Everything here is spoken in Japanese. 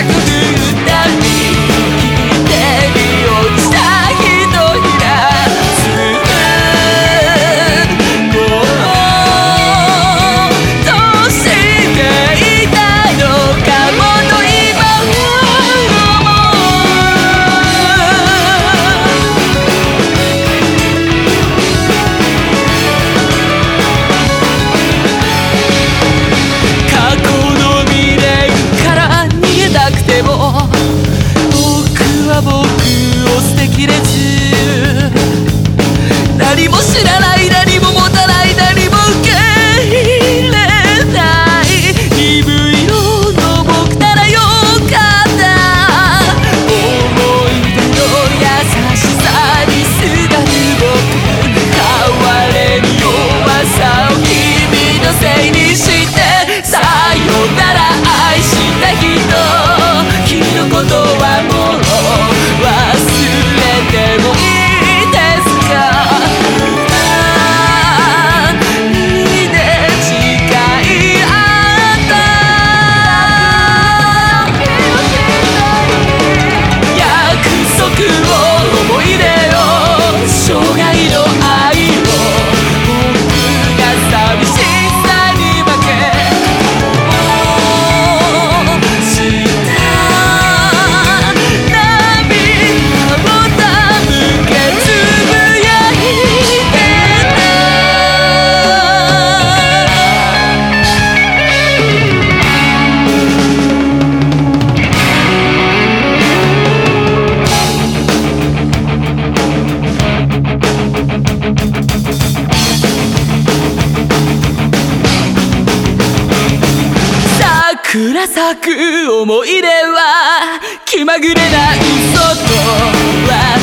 Technology. 花咲く思い出は気まぐれな嘘とは